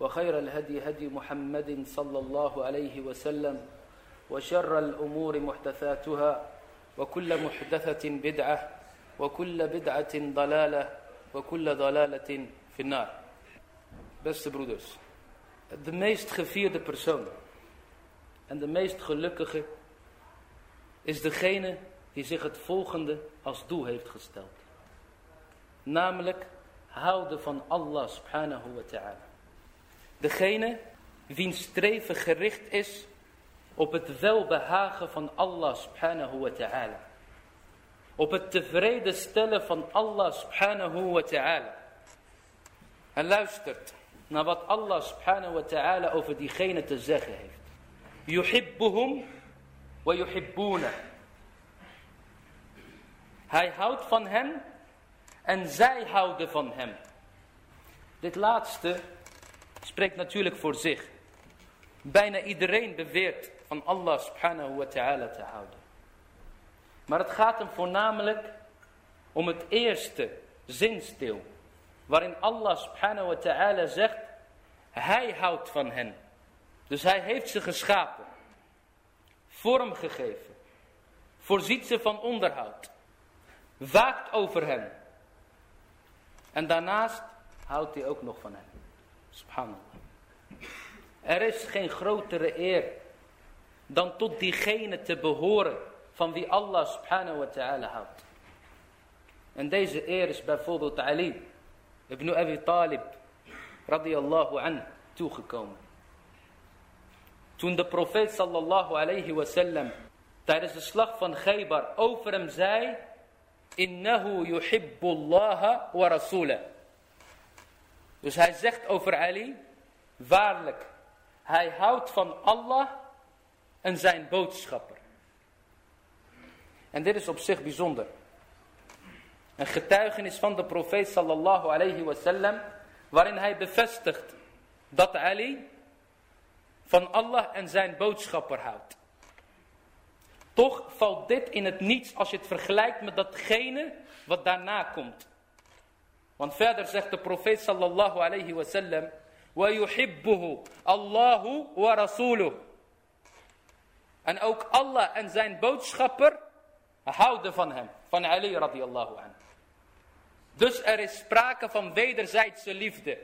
وخير الهدي هدي محمد صلى الله عليه وسلم وشر الأمور محدثاتها وكل محدثة بدعة وكل بدعة ضلالة وكل ضلالة في النار Beste broeders, de meest gevierde persoon en de meest gelukkige is degene die zich het volgende als doel heeft gesteld. Namelijk houden van Allah subhanahu wa ta'ala. Degene wiens streven gericht is op het welbehagen van Allah subhanahu wa ta'ala. Op het tevreden stellen van Allah subhanahu wa ta'ala. En luistert naar wat Allah subhanahu wa ta'ala over diegene te zeggen heeft. Yuhibbuhum wa yuhibbuna. Hij houdt van hen en zij houden van hem. Dit laatste spreekt natuurlijk voor zich. Bijna iedereen beweert van Allah subhanahu wa ta'ala te houden. Maar het gaat hem voornamelijk om het eerste zinstil. Waarin Allah subhanahu wa ta'ala zegt, hij houdt van hen. Dus hij heeft ze geschapen. Vorm gegeven. Voorziet ze van onderhoud. Waakt over hen. En daarnaast houdt hij ook nog van hen. Subhanallah. Er is geen grotere eer dan tot diegene te behoren van wie Allah subhanahu wa ta'ala houdt. En deze eer is bijvoorbeeld Ali ibn Abi Talib radiyallahu an toegekomen. Toen de profeet sallallahu alayhi wasallam tijdens de slag van Khaybar over hem zei Innahu yuhibbullaha wa rasulah. Dus hij zegt over Ali, waarlijk, hij houdt van Allah en zijn boodschapper. En dit is op zich bijzonder. Een getuigenis van de profeet sallallahu alayhi wasallam, waarin hij bevestigt dat Ali van Allah en zijn boodschapper houdt. Toch valt dit in het niets als je het vergelijkt met datgene wat daarna komt. Want verder zegt de profeet sallallahu alayhi wa yuhibbuhu Allahu wa rasuluh. En ook Allah en zijn boodschapper houden van hem. Van Ali radiyallahu anhu. Dus er is sprake van wederzijdse liefde.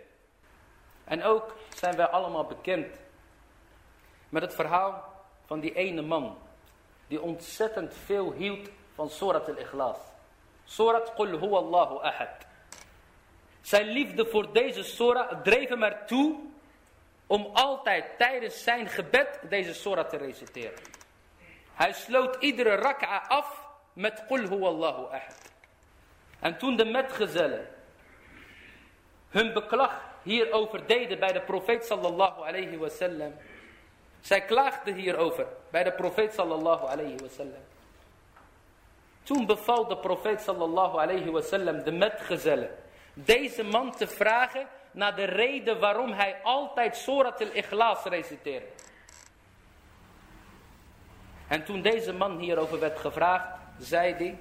En ook zijn wij allemaal bekend met het verhaal van die ene man die ontzettend veel hield van Surat al-Ikhlas. Surat Qul huwa Allahu ahad. Zijn liefde voor deze surah dreef hem ertoe om altijd tijdens zijn gebed deze surah te reciteren. Hij sloot iedere rak'a af met Qul huwa Allahu ahad. En toen de metgezellen hun beklag hierover deden bij de profeet sallallahu alayhi wasallam zij klaagde hierover bij de profeet sallallahu alayhi wasallam. Toen beval de profeet sallallahu alayhi wasallam de metgezellen deze man te vragen naar de reden waarom hij altijd Surat al-Ikhlas reciteerde. En toen deze man hierover werd gevraagd, zei hij,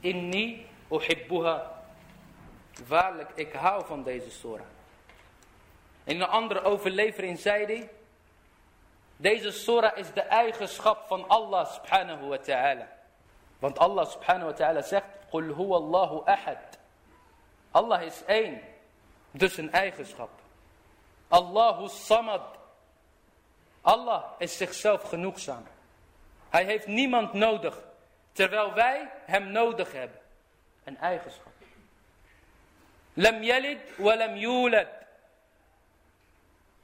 Inni uhibbuha. Waarlijk, ik hou van deze surah. In een andere overlevering zei hij, deze surah is de eigenschap van Allah subhanahu wa ta'ala. Want Allah subhanahu wa ta'ala zegt, Qul huwa Allahu ahad. Allah is één, dus een eigenschap. Allahu samad. Allah is zichzelf genoegzaam. Hij heeft niemand nodig, terwijl wij hem nodig hebben. Een eigenschap. Lam yalid wa yulad.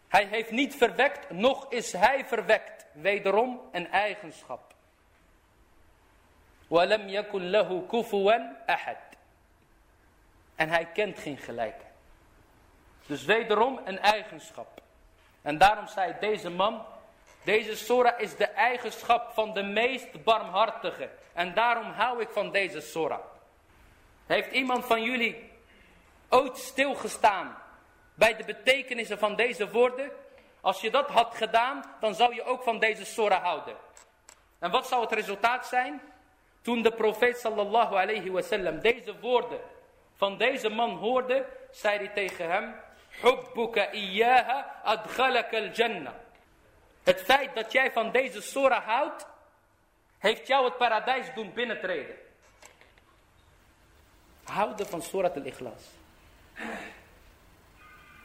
Hij heeft niet verwekt, nog is hij verwekt. Wederom een eigenschap. Wa lam yakun lahu kufuwan ahad. En hij kent geen gelijke. Dus wederom een eigenschap. En daarom zei deze man, Deze Sora is de eigenschap van de meest barmhartige. En daarom hou ik van deze Sora. Heeft iemand van jullie ooit stilgestaan bij de betekenissen van deze woorden? Als je dat had gedaan, dan zou je ook van deze Sora houden. En wat zou het resultaat zijn? Toen de profeet sallallahu alayhi wasallam deze woorden van deze man hoorde, zei hij tegen hem, Hubbuka iyaha adghalaka al-jannah. Het feit dat jij van deze sora houdt, heeft jou het paradijs doen binnentreden. Houden van Surat al-Ikhlas.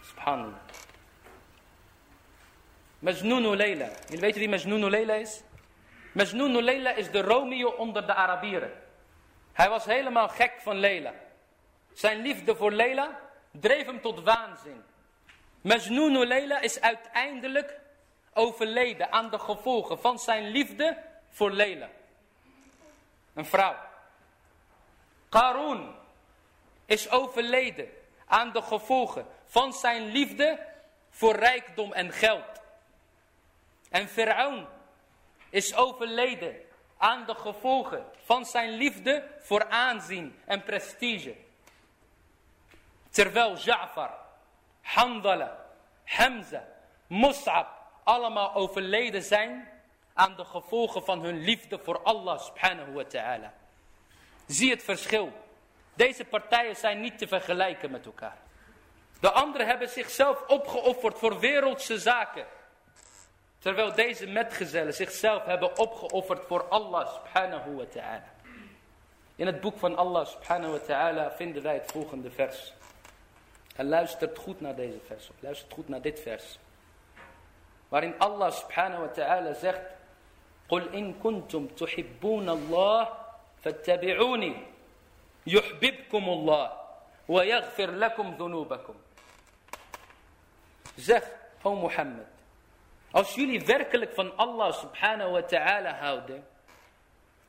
Subhanallah. Majnun Leila. Jullie weten wie Majnun Leila is? Majnun Leila is de Romeo onder de Arabieren. Hij was helemaal gek van Leila. Zijn liefde voor Leila dreef hem tot waanzin. Majnun Leila is uiteindelijk overleden aan de gevolgen van zijn liefde voor Leila. Een vrouw. Karun is overleden aan de gevolgen van zijn liefde voor rijkdom en geld. En Firaun is overleden aan de gevolgen van zijn liefde voor aanzien en prestige. Terwijl Ja'far, Hamdala, Hamza, Mus'ab allemaal overleden zijn aan de gevolgen van hun liefde voor Allah subhanahu wa ta'ala. Zie het verschil. Deze partijen zijn niet te vergelijken met elkaar. De anderen hebben zichzelf opgeofferd voor wereldse zaken. Terwijl deze metgezellen zichzelf hebben opgeofferd voor Allah subhanahu wa ta'ala. In het boek van Allah subhanahu wa ta'ala vinden wij het volgende vers. En luistert goed naar deze vers. Luistert goed naar dit vers. Waarin Allah subhanahu wa ta'ala zegt. قل إن كنتم تحبون الله فاتبعوني يحببكم الله ويغفر لكم ذنوبكم Zeg, o Mohammed, als jullie werkelijk van Allah subhanahu wa ta'ala houden,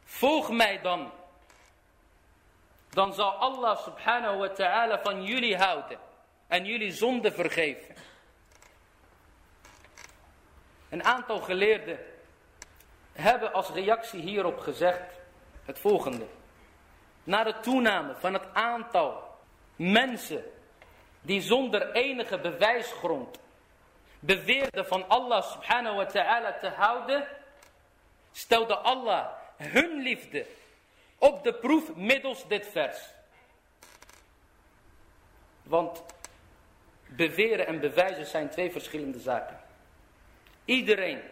volg mij dan. Dan zal Allah subhanahu wa ta'ala van jullie houden en jullie zonde vergeven. Een aantal geleerden hebben als reactie hierop gezegd het volgende. Na de toename van het aantal mensen die zonder enige bewijsgrond beweerden van Allah subhanahu wa ta'ala te houden, stelde Allah hun liefde op de proef middels dit vers. Want beweren en bewijzen zijn twee verschillende zaken. Iedereen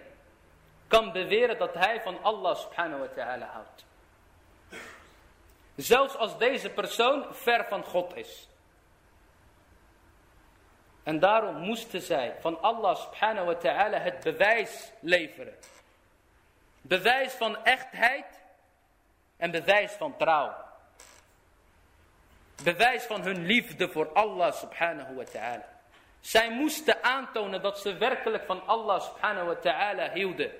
kan beweren dat hij van Allah subhanahu wa ta'ala houdt. Zelfs als deze persoon ver van God is. En daarom moesten zij van Allah subhanahu wa ta'ala het bewijs leveren. Bewijs van echtheid en bewijs van trouw. Bewijs van hun liefde voor Allah subhanahu wa ta'ala. Zij moesten aantonen dat ze werkelijk van Allah subhanahu wa ta'ala hielden.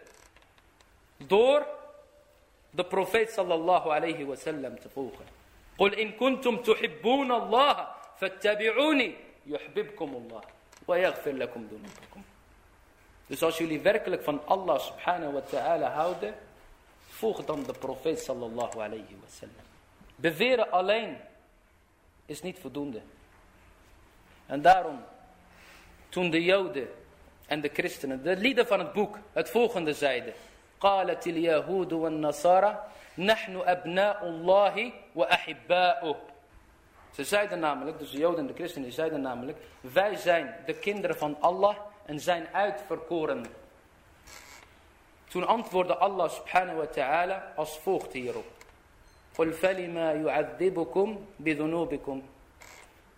Door de profeet sallallahu alayhi wa sallam te volgen. قل إن كنتم تحبون الله فاتبعوني يحببكم الله ويغفر لكم ذنوبكم. Dus als jullie werkelijk van Allah subhanahu wa ta'ala houden, volg dan de profeet sallallahu alayhi wa sallam. Beweren alleen is niet voldoende. En daarom toen de Joden en de christenen, de lieden van het boek, het volgende zeiden. قالت اليهود والنصارى نحن أبناء الله وأحباؤه Ze zeiden namelijk, dus de Joden en de christenen zeiden namelijk, wij zijn de kinderen van Allah en zijn uitverkoren. Toen antwoordde Allah subhanahu wa ta'ala als volgt hierop. قُلْ فَلِمَا يُعَذِّبُكُمْ بِذُنُوبِكُمْ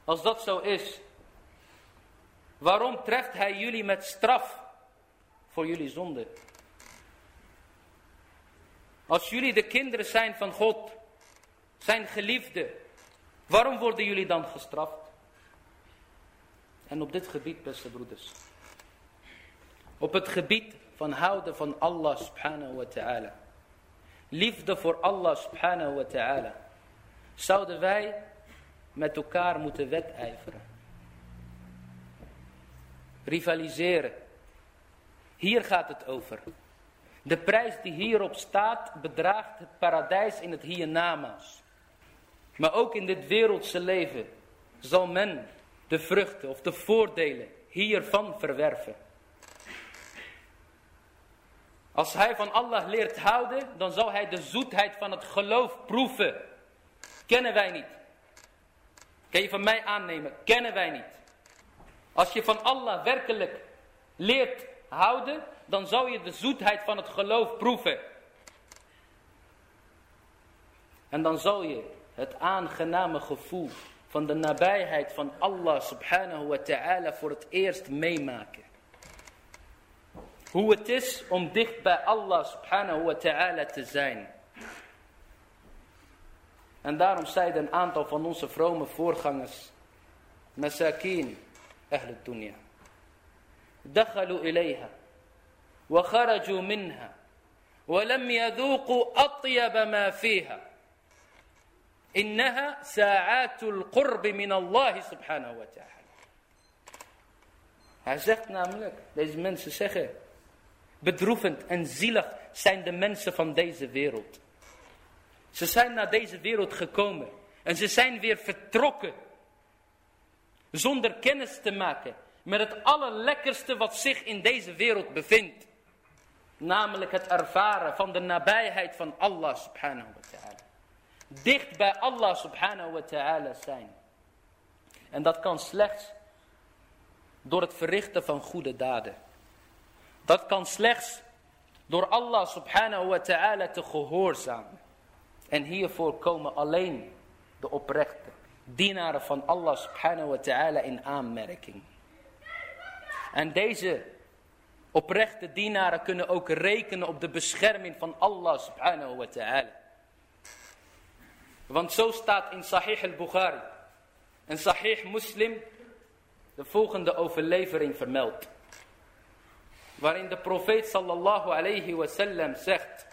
Als dat zo is, Waarom treft hij jullie met straf voor jullie zonde? Als jullie de kinderen zijn van God, zijn geliefden, waarom worden jullie dan gestraft? En op dit gebied, beste broeders, op het gebied van houden van Allah subhanahu wa ta'ala, liefde voor Allah subhanahu wa ta'ala, zouden wij met elkaar moeten wedijveren rivaliseren. Hier gaat het over. De prijs die hierop staat bedraagt het paradijs in het hiernamaals. Maar ook in dit wereldse leven zal men de vruchten of de voordelen hiervan verwerven. Als hij van Allah leert houden, dan zal hij de zoetheid van het geloof proeven. Kennen wij niet. Kan je van mij aannemen? Kennen wij niet. Als je van Allah werkelijk leert houden, dan zal je de zoetheid van het geloof proeven. En dan zal je het aangename gevoel van de nabijheid van Allah subhanahu wa ta'ala voor het eerst meemaken. Hoe het is om dicht bij Allah subhanahu wa ta'ala te zijn. En daarom zeiden een aantal van onze vrome voorgangers. Masakin, ahl dunya. دخلوا إليها وخرجوا منها ولم يذوقوا أطيب ما فيها إنها ساعات القرب من الله سبحانه وتعالى Hij zegt namelijk, deze mensen zeggen, bedroevend en zielig zijn de mensen van deze wereld. Ze zijn naar deze wereld gekomen en ze zijn weer vertrokken. Zonder kennis te maken met het allerlekkerste wat zich in deze wereld bevindt. Namelijk het ervaren van de nabijheid van Allah subhanahu wa ta'ala. Dicht bij Allah subhanahu wa ta'ala zijn. En dat kan slechts door het verrichten van goede daden. Dat kan slechts door Allah subhanahu wa ta'ala te gehoorzamen. En hiervoor komen alleen de oprechte dienaren van Allah subhanahu wa ta'ala in aanmerking. En deze oprechte dienaren kunnen ook rekenen op de bescherming van Allah subhanahu wa ta'ala. Want zo staat in Sahih al-Bukhari en Sahih Muslim de volgende overlevering vermeld. Waarin de profeet sallallahu alayhi wa sallam zegt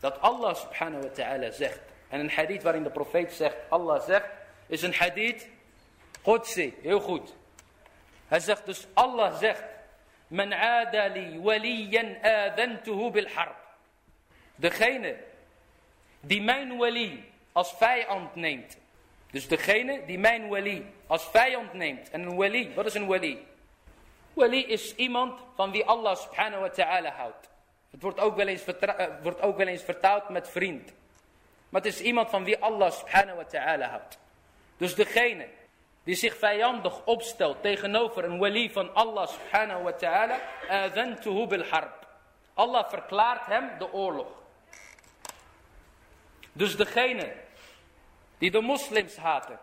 dat Allah subhanahu wa ta'ala zegt. En een hadith waarin de profeet zegt, Allah zegt, is een hadith Qudsi, heel goed. Hij zegt dus, Allah zegt, Men adali waliyan adantuhu bil harb. Degene die mijn wali als vijand neemt. Dus degene die mijn wali als vijand neemt. En een wali, wat is een wali? Wali is iemand van wie Allah subhanahu wa ta'ala houdt. Het wordt ook, wel eens uh, wordt ook wel eens vertaald met vriend. Maar het is iemand van wie Allah subhanahu wa ta'ala houdt. Dus degene die zich vijandig opstelt tegenover een wali van Allah subhanahu wa ta'ala, adhantuhu bil harb. Allah verklaart hem de oorlog. Dus degene die de moslims haten,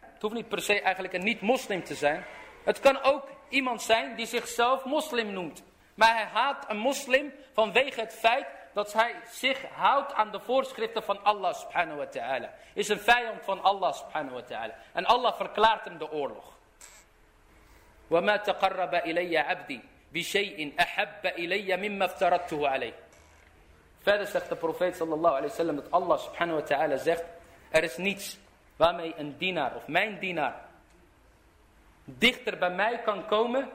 het hoeft niet per se eigenlijk een niet-moslim te zijn. Het kan ook iemand zijn die zichzelf moslim noemt. Maar hij haat een moslim vanwege het feit dat hij zich houdt aan de voorschriften van Allah subhanahu wa ta'ala. Is een vijand van Allah subhanahu wa ta'ala. En Allah verklaart hem de oorlog. وَمَا تَقَرَّبَ إِلَيَّ عَبْدِي بِشَيْءٍ أَحَبَّ إِلَيَّ مِمَّا افْتَرَدْتُهُ عَلَيْهِ Verder zegt de profeet sallallahu alayhi wa sallam dat Allah subhanahu wa ta'ala zegt. Er is niets waarmee een dienaar of mijn dienaar dichter bij mij kan komen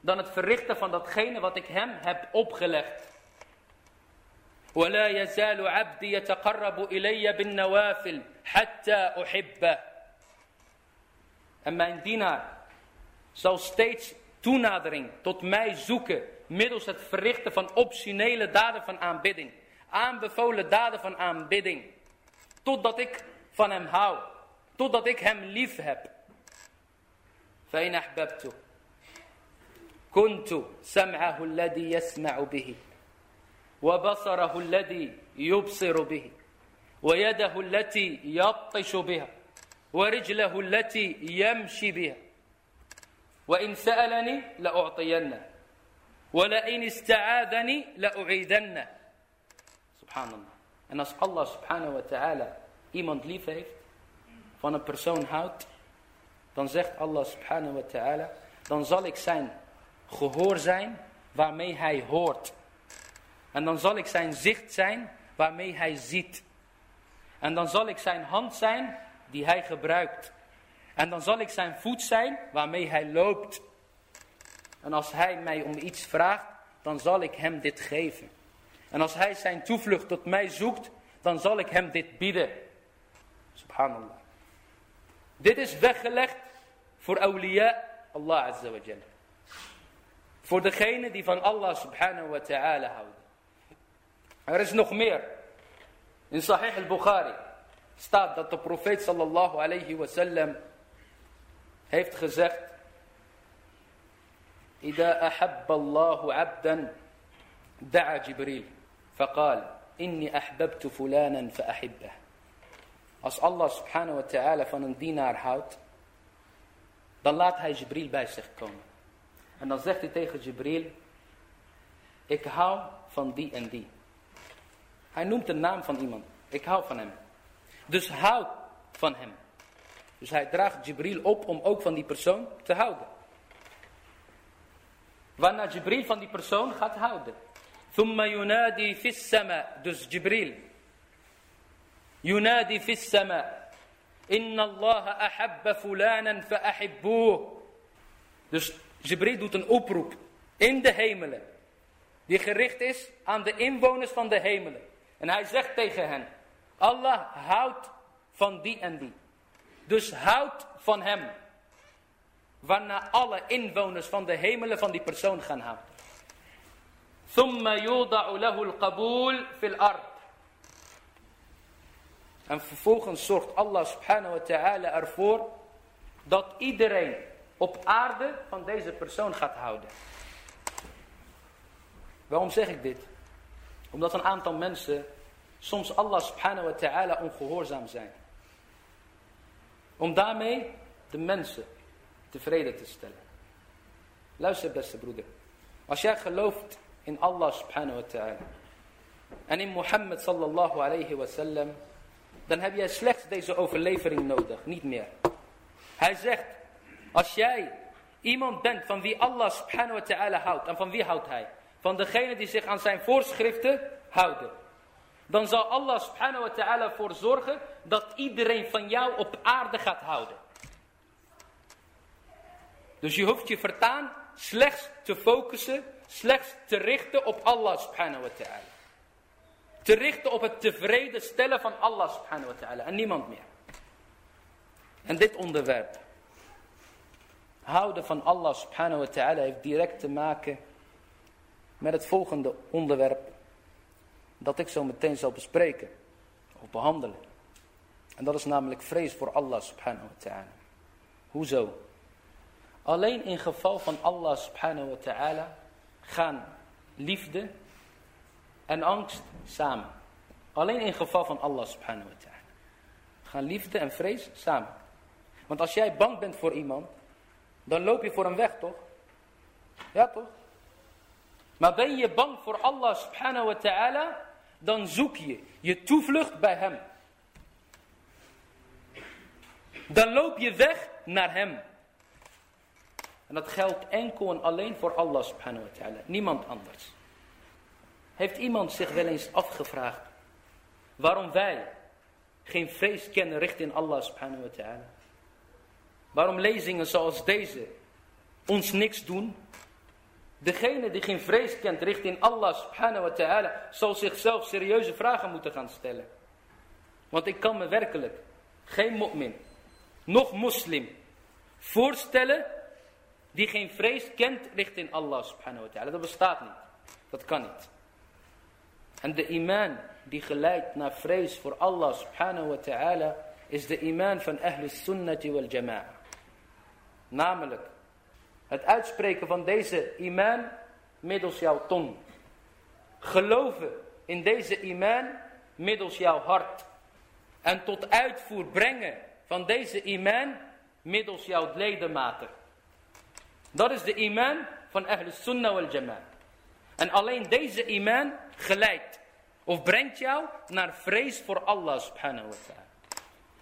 dan het verrichten van datgene wat ik hem heb opgelegd. ولا يزال عبدي يتقرب إلي بالنوافل حتى أحبه En mijn dienaar zal steeds toenadering tot mij zoeken middels het verrichten van optionele daden van aanbidding. Aanbevolen daden van aanbidding. Totdat ik van hem hou. Totdat ik hem lief heb. فإن أحببته كنت سمعه الذي يسمع به وبصره الذي يبصر به ويده التي يبطش بها ورجله التي يمشي بها. وإن سألني لأعطينه ولئن استعاذني لأعيدنه. سبحان الله. En als Allah subhanahu wa ta'ala een persoon houdt, dan zegt Allah subhanahu wa ta'ala, dan zal ik zijn gehoor zijn waarmee hij hoort. En dan zal ik zijn zicht zijn waarmee hij ziet. En dan zal ik zijn hand zijn die hij gebruikt. En dan zal ik zijn voet zijn waarmee hij loopt. En als hij mij om iets vraagt, dan zal ik hem dit geven. En als hij zijn toevlucht tot mij zoekt, dan zal ik hem dit bieden. Subhanallah. Dit is weggelegd voor awliya Allah Azza wa Jalla. Voor degene die van Allah subhanahu wa ta'ala houden. Er is nog meer. In Sahih al-Bukhari staat dat de profeet sallallahu alayhi wa sallam heeft gezegd. إذا أحب الله عبدا دعا جبريل فقال إني أحببت فلانا فأحبه Als Allah subhanahu wa ta'ala van een dienaar houdt, dan laat hij Jibril bij zich komen. En dan zegt hij tegen Jibril, ik hou van die en die. Hij noemt de naam van iemand. Ik hou van hem. Dus houd van hem. Dus hij draagt Jibril op om ook van die persoon te houden. Waarna Jibril van die persoon gaat houden. Thumma yunadi sama. Dus Jibril. Yunadi sama. Inna Allah ahabba fulanan fa ahibbuh. Dus Jibril doet een oproep in de hemelen. Die gericht is aan de inwoners van de hemelen. En hij zegt tegen hen. Allah houdt van die en die. Dus houd van hem. Waarna alle inwoners van de hemelen van die persoon gaan houden. ثم يوضع له القبول في الأرض. En vervolgens zorgt Allah subhanahu wa ta'ala ervoor dat iedereen op aarde van deze persoon gaat houden. Waarom zeg ik dit? Omdat een aantal mensen soms Allah subhanahu wa ta'ala ongehoorzaam zijn. Om daarmee de mensen tevreden te stellen. Luister beste broeder. Als jij gelooft in Allah subhanahu wa ta'ala. En in Mohammed sallallahu alayhi wa sallam. Dan heb jij slechts deze overlevering nodig. Niet meer. Hij zegt. Als jij iemand bent van wie Allah subhanahu wa ta'ala houdt. En van wie houdt hij? Van degene die zich aan zijn voorschriften houden. Dan zal Allah subhanahu wa ta'ala voor zorgen dat iedereen van jou op aarde gaat houden. Dus je hoeft je vertaan slechts te focussen, slechts te richten op Allah subhanahu wa ta'ala. Te richten op het tevreden stellen van Allah subhanahu wa ta'ala en niemand meer. En dit onderwerp, houden van Allah subhanahu wa ta'ala, heeft direct te maken met het volgende onderwerp dat ik zo meteen zal bespreken of behandelen. En dat is namelijk vrees voor Allah subhanahu wa ta'ala. Hoezo? Alleen in geval van Allah subhanahu wa ta'ala gaan liefde en angst samen. Alleen in geval van Allah subhanahu wa ta'ala. Gaan liefde en vrees samen. Want als jij bang bent voor iemand, dan loop je voor hem weg, toch? Ja, toch? Maar ben je bang voor Allah subhanahu wa ta'ala, dan zoek je je toevlucht bij hem. Dan loop je weg naar hem. En dat geldt enkel en alleen voor Allah subhanahu wa ta'ala. Niemand anders. Heeft iemand zich wel eens afgevraagd waarom wij geen vrees kennen richting Allah subhanahu wa ta'ala? Waarom lezingen zoals deze ons niks doen? Degene die geen vrees kent richting Allah subhanahu wa ta'ala zal zichzelf serieuze vragen moeten gaan stellen. Want ik kan me werkelijk geen mu'min, nog moslim voorstellen die geen vrees kent richting Allah subhanahu wa ta'ala. Dat bestaat niet. Dat kan niet. En de iman die geleidt naar vrees voor Allah subhanahu wa ta'ala is de iman van Ahlus Sunnati wal Jama'a. Namelijk het uitspreken van deze iman middels jouw tong. Geloven in deze iman middels jouw hart. En tot uitvoer brengen van deze iman middels jouw ledematen. Dat is de iman van Ahl Sunnah wal Jama'a. En alleen deze iman geleidt of brengt jou naar vrees voor Allah subhanahu wa ta'ala.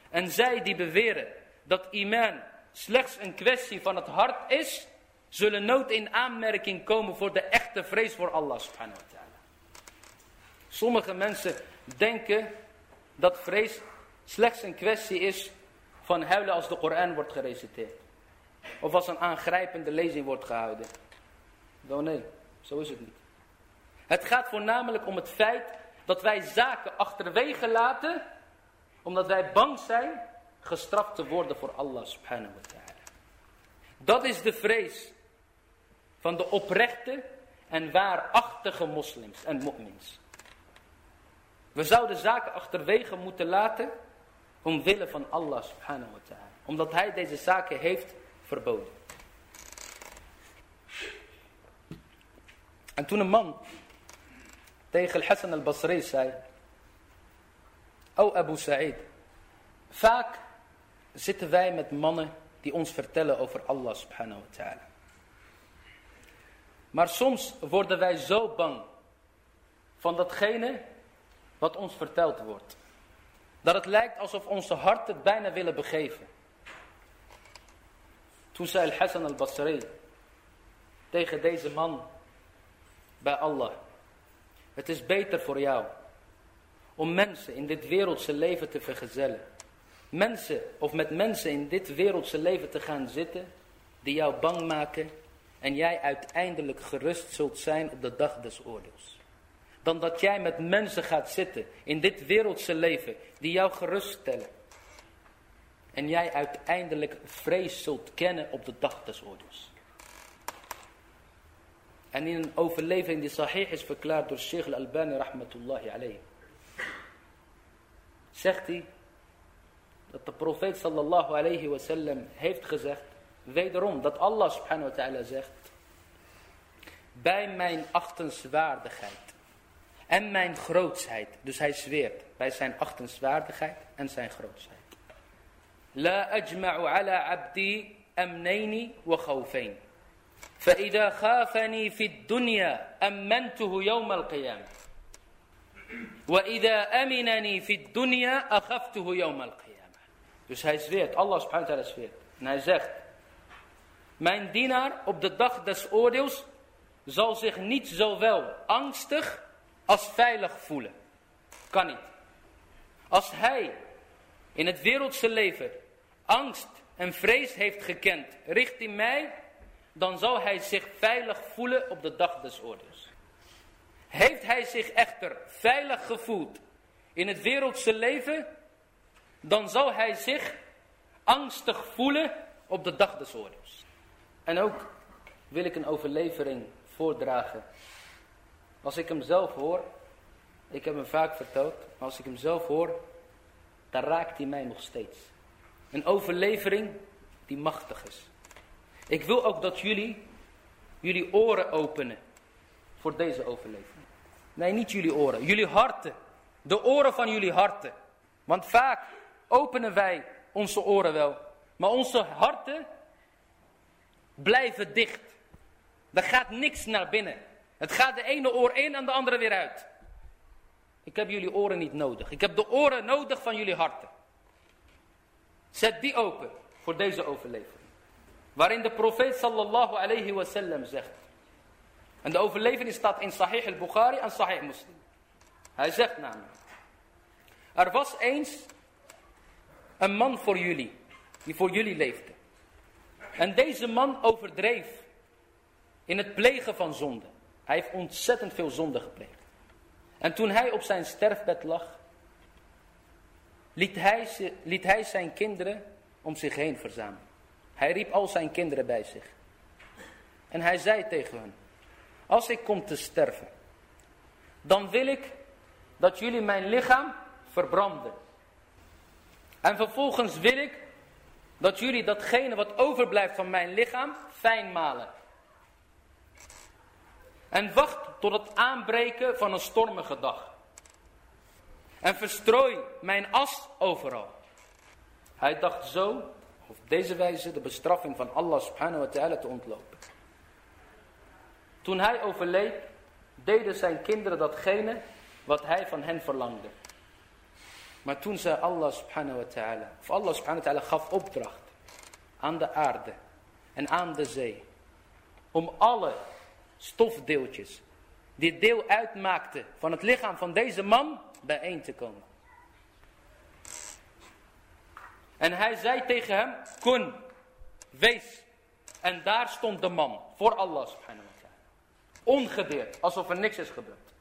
En zij die beweren dat iman slechts een kwestie van het hart is, zullen nooit in aanmerking komen voor de echte vrees voor Allah subhanahu wa ta'ala. Sommige mensen denken dat vrees slechts een kwestie is van huilen als de Koran wordt gereciteerd. Of als een aangrijpende lezing wordt gehouden. Wel nee, zo is het niet. Het gaat voornamelijk om het feit dat wij zaken achterwege laten, omdat wij bang zijn gestraft te worden voor Allah subhanahu wa ta'ala. Dat is de vrees van de oprechte en waarachtige moslims en mu'mins. We zouden zaken achterwege moeten laten omwille van Allah subhanahu wa ta'ala. Omdat hij deze zaken heeft verboden. En toen een man tegen Hassan al-Basri zei. O Abu Sa'id. Vaak zitten wij met mannen die ons vertellen over Allah subhanahu wa ta'ala. Maar soms worden wij zo bang van datgene wat ons verteld wordt. Dat het lijkt alsof onze harten bijna willen begeven. Toen zei Hassan al-Basri tegen deze man bij Allah. Het is beter voor jou om mensen in dit wereldse leven te vergezellen. Mensen of met mensen in dit wereldse leven te gaan zitten die jou bang maken en jij uiteindelijk gerust zult zijn op de dag des oordeels. Dan dat jij met mensen gaat zitten in dit wereldse leven die jou geruststellen. En jij uiteindelijk vrees zult kennen op de dag des oordeels. En in een overlevering die sahih is verklaard door Sheikh al-Albani rahmatullahi alayhi. Zegt hij dat de profeet sallallahu alayhi wasallam heeft gezegd. Wederom dat Allah subhanahu wa ta'ala zegt. Bij mijn achtenswaardigheid en mijn grootsheid. Dus hij zweert bij zijn achtenswaardigheid en zijn grootsheid. La ajma'u ala abdi amnayni wa khawfayn. فإذا خافني في الدنيا أمنته يوم القيامة وإذا أمنني في الدنيا أخفته يوم القيامة Dus hij zweert, Allah subhanahu wa ta'ala zweert. En hij zegt, mijn dienaar op de dag des oordeels zal zich niet zowel angstig als veilig voelen. Kan niet. Als hij in het wereldse leven angst en vrees heeft gekend richting mij, dan zal hij zich veilig voelen op de dag des oordeels. Heeft hij zich echter veilig gevoeld in het wereldse leven, dan zal hij zich angstig voelen op de dag des oordeels. En ook wil ik een overlevering voordragen. Als ik hem zelf hoor, ik heb hem vaak verteld, maar als ik hem zelf hoor, dan raakt hij mij nog steeds. Een overlevering die machtig is. Ik wil ook dat jullie jullie oren openen voor deze overleving. Nee, niet jullie oren, jullie harten. De oren van jullie harten. Want vaak openen wij onze oren wel, maar onze harten blijven dicht. Er gaat niks naar binnen. Het gaat de ene oor in en de andere weer uit. Ik heb jullie oren niet nodig. Ik heb de oren nodig van jullie harten. Zet die open voor deze overleving. Waarin de profeet sallallahu alayhi wasallam zegt. En de overlevering staat in Sahih al-Bukhari en Sahih Muslim. Hij zegt namelijk. Er was eens een man voor jullie. Die voor jullie leefde. En deze man overdreef in het plegen van zonde. Hij heeft ontzettend veel zonde gepleegd. En toen hij op zijn sterfbed lag, liet hij, liet hij zijn kinderen om zich heen verzamelen. Hij riep al zijn kinderen bij zich. En hij zei tegen hen, als ik kom te sterven, dan wil ik dat jullie mijn lichaam verbranden. En vervolgens wil ik dat jullie datgene wat overblijft van mijn lichaam fijn malen. En wacht tot het aanbreken van een stormige dag. En verstrooi mijn as overal. Hij dacht zo op deze wijze de bestraffing van Allah subhanahu wa ta'ala te ontlopen. Toen hij overleed, deden zijn kinderen datgene wat hij van hen verlangde. Maar toen zei Allah subhanahu wa ta'ala, of Allah subhanahu wa ta'ala gaf opdracht aan de aarde en aan de zee. Om alle stofdeeltjes die deel uitmaakten van het lichaam van deze man bijeen te komen. En hij zei tegen hem, kun, wees. En daar stond de man, voor Allah subhanahu wa ta'ala. Ongedeerd, alsof er niks is gebeurd.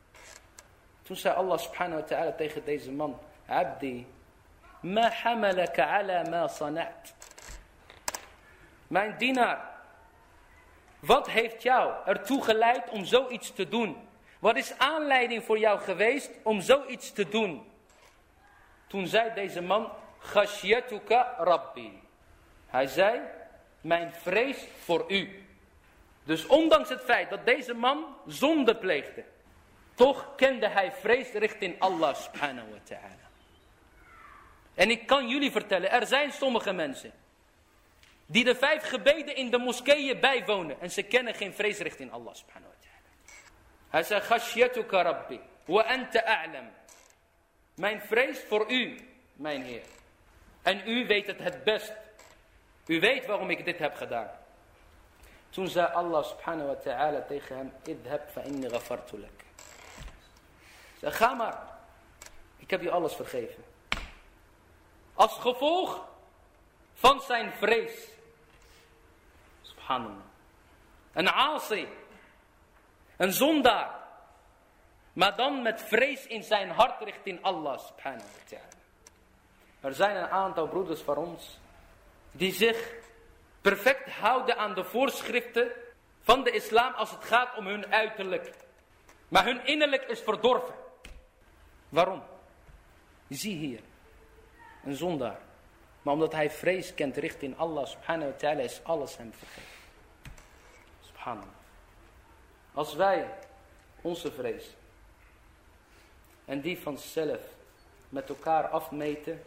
Toen zei Allah subhanahu wa ta'ala tegen deze man, Abdi, ma hamalaka ala ma sanat. Mijn dienaar, wat heeft jou ertoe geleid om zoiets te doen? Wat is aanleiding voor jou geweest om zoiets te doen? Toen zei deze man, Khashyatuka Rabbi. Hij zei, mijn vrees voor u. Dus ondanks het feit dat deze man zonde pleegde, toch kende hij vrees richting Allah subhanahu wa ta'ala. En ik kan jullie vertellen, er zijn sommige mensen die de vijf gebeden in de moskeeën bijwonen en ze kennen geen vrees richting Allah subhanahu wa ta'ala. Hij zei, Rabbi, wa anta a'lam. Mijn vrees voor u, mijn Heer. En u weet het het best. U weet waarom ik dit heb gedaan. Toen zei Allah subhanahu wa ta'ala tegen hem, idhab fa inni ghafartu lak. Zei, ga maar. Ik heb je alles vergeven. Als gevolg van zijn vrees. Subhanallah. Een asi. Een zondaar. Maar dan met vrees in zijn hart richting Allah subhanahu wa ta'ala. Er zijn een aantal broeders van ons die zich perfect houden aan de voorschriften van de islam als het gaat om hun uiterlijk. Maar hun innerlijk is verdorven. Waarom? Zie hier, een zondaar. Maar omdat hij vrees kent richting Allah subhanahu wa ta'ala is alles hem vergeven. Subhanallah. Als wij onze vrees en die van zelf met elkaar afmeten,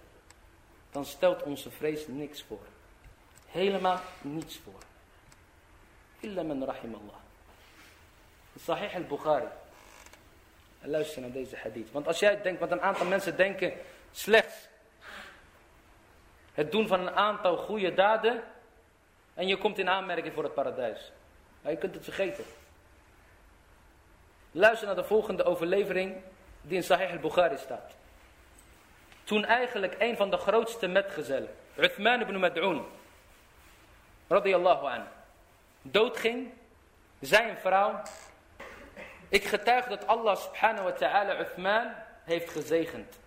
dan stelt onze vrees niks voor. Helemaal niets voor. Illa man rahimallah. Sahih al-Bukhari. Luister naar deze hadith. Want als jij denkt, want een aantal mensen denken slechts het doen van een aantal goede daden en je komt in aanmerking voor het paradijs. Maar je kunt het vergeten. Luister naar de volgende overlevering die in Sahih al-Bukhari staat. Toen eigenlijk een van de grootste metgezellen, Uthman ibn Mad'un, radiyallahu an, doodging, zei een vrouw, ik getuig dat Allah subhanahu wa ta'ala Uthman heeft gezegend.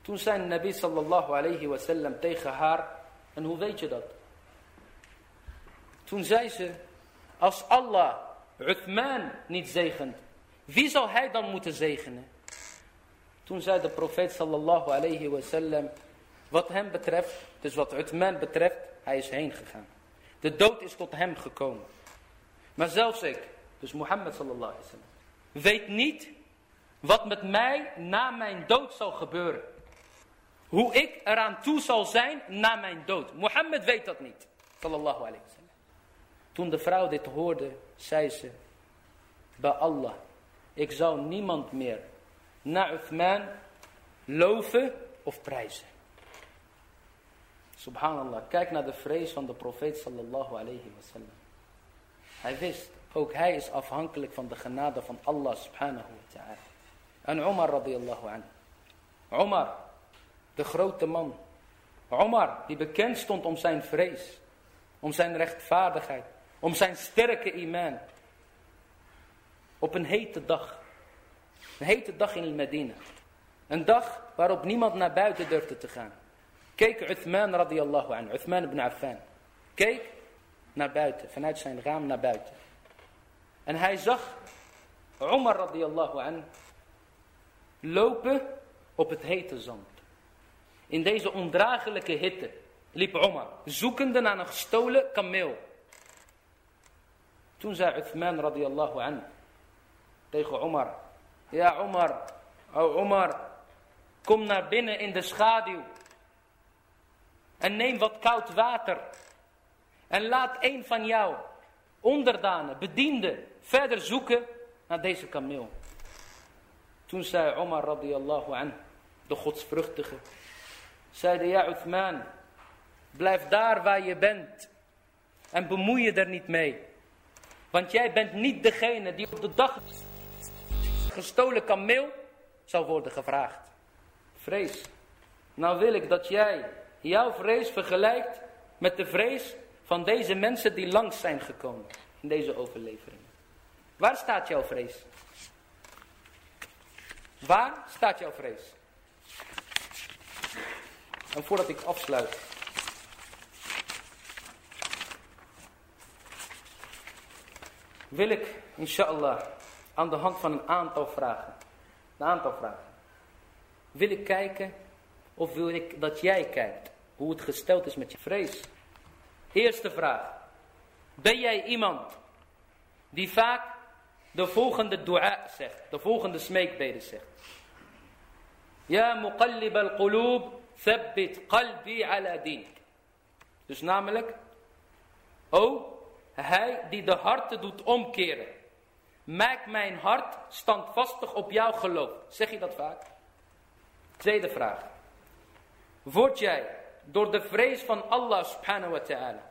Toen zei Nabi sallallahu alayhi wa sallam tegen haar, en hoe weet je dat? Toen zei ze, als Allah Uthman niet zegent, wie zal hij dan moeten zegenen? Toen zei de profeet sallallahu alayhi wa sallam, wat hem betreft, dus wat Uthman betreft, hij is heen gegaan. De dood is tot hem gekomen. Maar zelfs ik, dus Mohammed sallallahu alayhi wa sallam, weet niet wat met mij na mijn dood zal gebeuren. Hoe ik eraan toe zal zijn na mijn dood. Mohammed weet dat niet. Sallallahu alayhi. Toen de vrouw dit hoorde, zei ze, bij Allah, ik zou niemand meer na Uthman loven of prijzen. Subhanallah, kijk naar de vrees van de profeet sallallahu alayhi wa sallam. Hij wist, ook hij is afhankelijk van de genade van Allah subhanahu wa ta'ala. En Omar radiyallahu anhu. Omar, de grote man. Omar, die bekend stond om zijn vrees. Om zijn rechtvaardigheid. Om zijn sterke iman. Op een hete dag. Een hete dag in Medina. Een dag waarop niemand naar buiten durfde te gaan. Keek Uthman radiyallahu anhu. Uthman ibn Affan. Keek naar buiten. Vanuit zijn raam naar buiten. En hij zag Omar radiyallahu anhu lopen op het hete zand. In deze ondraaglijke hitte liep Omar, zoekende naar een gestolen kameel. Toen zei Uthman radiyallahu anhu tegen Omar, ja Omar, oh Omar, kom naar binnen in de schaduw en neem wat koud water en laat een van jou onderdanen, bedienden, verder zoeken naar deze kameel. Toen zei Omar radiyallahu anhu, de godsvruchtige, zeide ja Uthman, blijf daar waar je bent en bemoei je er niet mee. Want jij bent niet degene die op de dag gestolen kameel zal worden gevraagd. Vrees. Nou wil ik dat jij jouw vrees vergelijkt met de vrees van deze mensen die langs zijn gekomen. in deze overlevering. Waar staat jouw vrees? Waar staat jouw vrees? En voordat ik afsluit. Wil ik, inshallah, aan de hand van een aantal vragen. Een aantal vragen. Wil ik kijken of wil ik dat jij kijkt hoe het gesteld is met je vrees? Eerste vraag. Ben jij iemand die vaak de volgende dua zegt, de volgende smeekbede zegt? Ja muqallib al-qulub, thabbit qalbi ala din. Dus namelijk, oh, hij die de harten doet omkeren. Maak mijn hart standvastig op jouw geloof. Zeg je dat vaak? Tweede vraag. Word jij door de vrees van Allah subhanahu wa ta'ala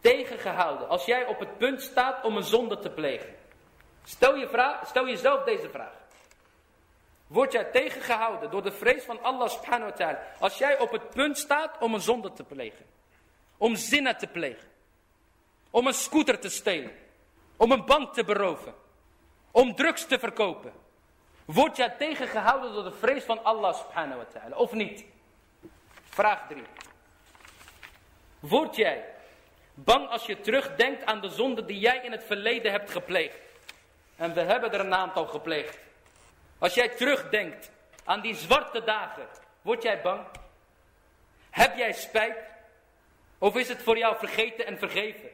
tegengehouden als jij op het punt staat om een zonde te plegen? Stel, je vraag, stel jezelf deze vraag. Word jij tegengehouden door de vrees van Allah subhanahu wa ta'ala als jij op het punt staat om een zonde te plegen? Om zinnen te plegen? Om een scooter te stelen? Om een bank te beroven? Om drugs te verkopen? Word jij tegengehouden door de vrees van Allah subhanahu wa ta'ala of niet? Vraag 3. Word jij bang als je terugdenkt aan de zonde die jij in het verleden hebt gepleegd? En we hebben er een aantal gepleegd. Als jij terugdenkt aan die zwarte dagen, word jij bang? Heb jij spijt? Of is het voor jou vergeten en vergeven?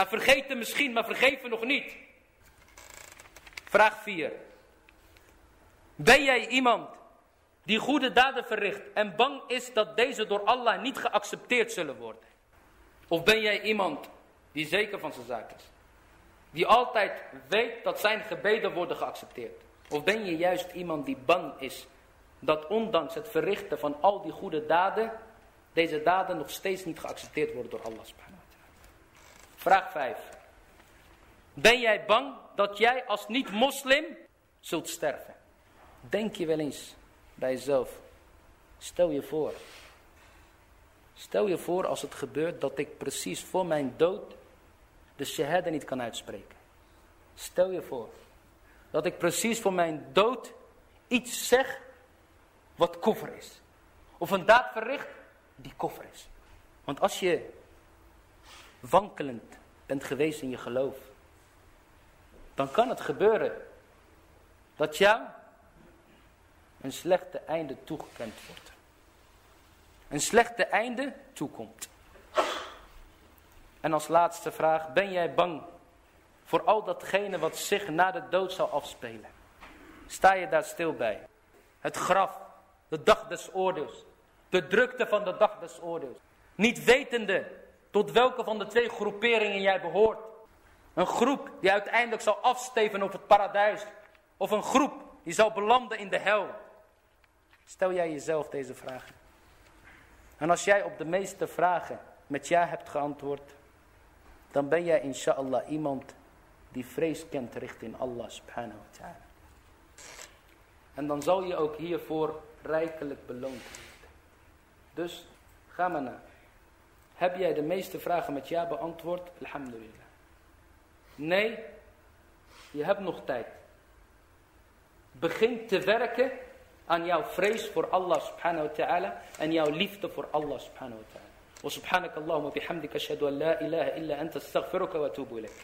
Nou, vergeten misschien, maar vergeven nog niet. Vraag 4. Ben jij iemand die goede daden verricht en bang is dat deze door Allah niet geaccepteerd zullen worden? Of ben jij iemand die zeker van zijn zaak is? Die altijd weet dat zijn gebeden worden geaccepteerd? Of ben je juist iemand die bang is dat ondanks het verrichten van al die goede daden, deze daden nog steeds niet geaccepteerd worden door Allah subhanahu? Vraag 5. Ben jij bang dat jij als niet-moslim zult sterven? Denk je wel eens bij jezelf. Stel je voor. Stel je voor als het gebeurt dat ik precies voor mijn dood de shahada niet kan uitspreken. Stel je voor dat ik precies voor mijn dood iets zeg wat koffer is. Of een daad verricht die koffer is. Want als je wankelend bent geweest in je geloof, dan kan het gebeuren dat jou een slechte einde toegekend wordt. Een slechte einde toekomt. En als laatste vraag, ben jij bang voor al datgene wat zich na de dood zal afspelen? Sta je daar stil bij? Het graf, de dag des oordeels, de drukte van de dag des oordeels. Niet wetende tot welke van de twee groeperingen jij behoort. Een groep die uiteindelijk zal afsteven op het paradijs. Of een groep die zal belanden in de hel. Stel jij jezelf deze vragen. En als jij op de meeste vragen met ja hebt geantwoord, dan ben jij inshallah iemand die vrees kent richting Allah subhanahu wa ta'ala. En dan zal je ook hiervoor rijkelijk beloond worden. Dus ga maar na. Heb jij de meeste vragen met ja beantwoord? Alhamdulillah. Nee, je hebt nog tijd. Begin te werken aan jouw vrees voor Allah subhanahu wa ta'ala en jouw liefde voor Allah subhanahu wa ta'ala. وسبحانك اللهم وبحمدك اشهد ان لا اله الا انت استغفرك واتوب اليك